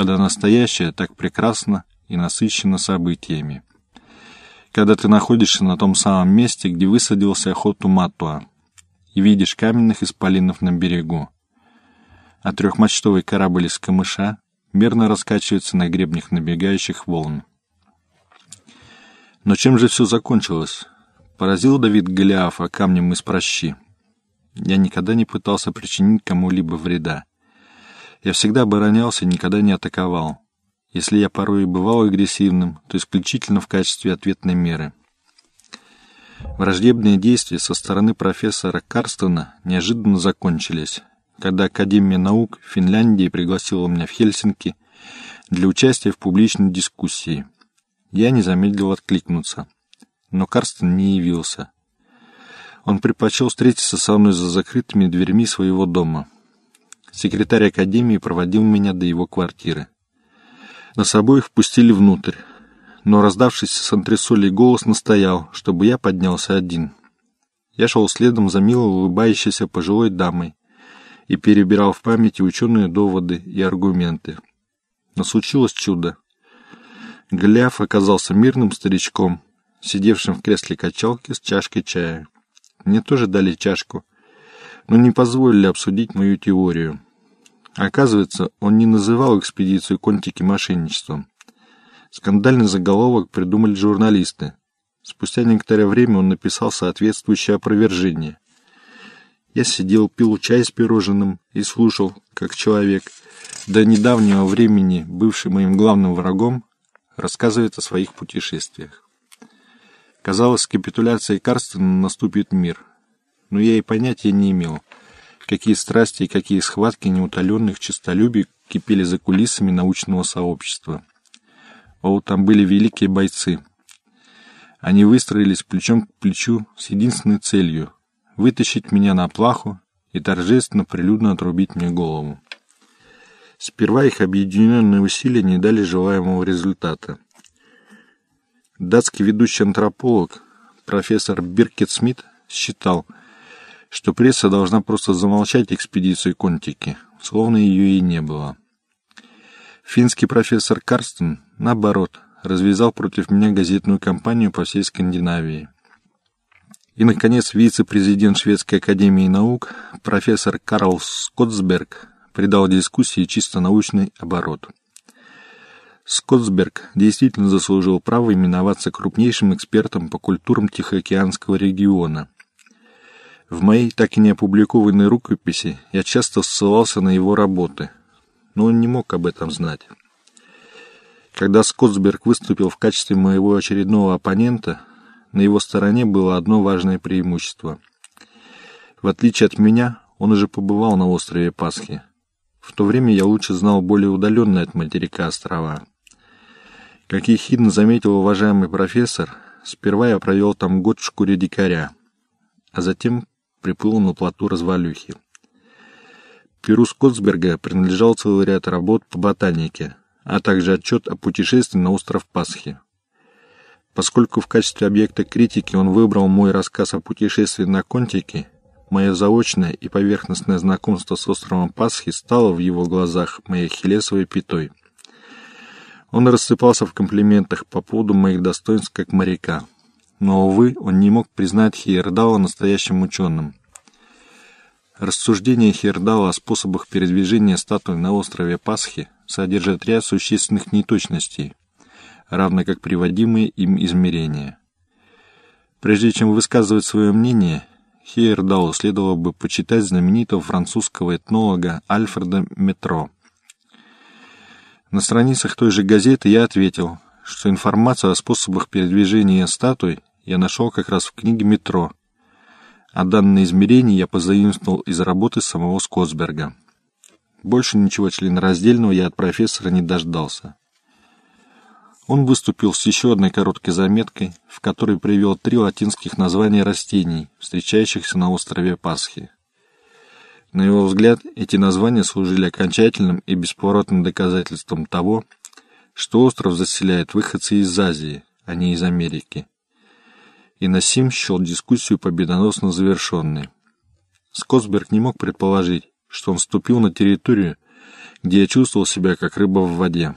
когда настоящее так прекрасно и насыщено событиями. Когда ты находишься на том самом месте, где высадился охоту Матуа, и видишь каменных исполинов на берегу. А трехмачтовый корабль из камыша мерно раскачивается на гребнях набегающих волн. Но чем же все закончилось? Поразил Давид Голиафа камнем из прощи. Я никогда не пытался причинить кому-либо вреда. Я всегда оборонялся и никогда не атаковал. Если я порой и бывал агрессивным, то исключительно в качестве ответной меры. Враждебные действия со стороны профессора Карстена неожиданно закончились, когда Академия наук Финляндии пригласила меня в Хельсинки для участия в публичной дискуссии. Я не замедлил откликнуться, но Карстен не явился. Он предпочел встретиться со мной за закрытыми дверьми своего дома. Секретарь Академии проводил меня до его квартиры. Нас обоих впустили внутрь, но раздавшийся с антресолей голос настоял, чтобы я поднялся один. Я шел следом за мило улыбающейся пожилой дамой и перебирал в памяти ученые доводы и аргументы. Но случилось чудо. Гляв оказался мирным старичком, сидевшим в кресле качалки с чашкой чая. Мне тоже дали чашку, но не позволили обсудить мою теорию. Оказывается, он не называл экспедицию Контики мошенничеством. Скандальный заголовок придумали журналисты. Спустя некоторое время он написал соответствующее опровержение. Я сидел, пил чай с пирожным и слушал, как человек, до недавнего времени бывший моим главным врагом, рассказывает о своих путешествиях. Казалось, с капитуляцией Карстена наступит мир. Но я и понятия не имел, какие страсти и какие схватки неутоленных честолюбий кипели за кулисами научного сообщества. О, там были великие бойцы. Они выстроились плечом к плечу с единственной целью — вытащить меня на плаху и торжественно прилюдно отрубить мне голову. Сперва их объединенные усилия не дали желаемого результата. Датский ведущий антрополог, профессор Биркет Смит, считал, что пресса должна просто замолчать экспедицию Контики, словно ее и не было. Финский профессор Карстен, наоборот, развязал против меня газетную кампанию по всей Скандинавии. И, наконец, вице-президент Шведской академии наук, профессор Карл Скотсберг, придал дискуссии чисто научный оборот. Скотсберг действительно заслужил право именоваться крупнейшим экспертом по культурам Тихоокеанского региона. В моей так и не опубликованной рукописи я часто ссылался на его работы – но он не мог об этом знать. Когда Скотсберг выступил в качестве моего очередного оппонента, на его стороне было одно важное преимущество. В отличие от меня, он уже побывал на острове Пасхи. В то время я лучше знал более удаленные от материка острова. Как ехидно заметил уважаемый профессор, сперва я провел там год в шкуре дикаря, а затем приплыл на плоту развалюхи. Перу Скотсберга принадлежал целый ряд работ по ботанике, а также отчет о путешествии на остров Пасхи. Поскольку в качестве объекта критики он выбрал мой рассказ о путешествии на Контике, мое заочное и поверхностное знакомство с островом Пасхи стало в его глазах моей хилесовой пятой. Он рассыпался в комплиментах по поводу моих достоинств как моряка. Но, увы, он не мог признать Хейердала настоящим ученым. Рассуждения Хердала о способах передвижения статуи на острове Пасхи содержат ряд существенных неточностей, равно как приводимые им измерения. Прежде чем высказывать свое мнение, Хейердалу следовало бы почитать знаменитого французского этнолога Альфреда Метро. На страницах той же газеты я ответил, что информацию о способах передвижения статуй я нашел как раз в книге Метро – а данное измерение я позаимствовал из работы самого Скотсберга. Больше ничего членораздельного я от профессора не дождался. Он выступил с еще одной короткой заметкой, в которой привел три латинских названия растений, встречающихся на острове Пасхи. На его взгляд, эти названия служили окончательным и бесповоротным доказательством того, что остров заселяет выходцы из Азии, а не из Америки и Насим счел дискуссию победоносно завершенной. Скотсберг не мог предположить, что он вступил на территорию, где я чувствовал себя как рыба в воде.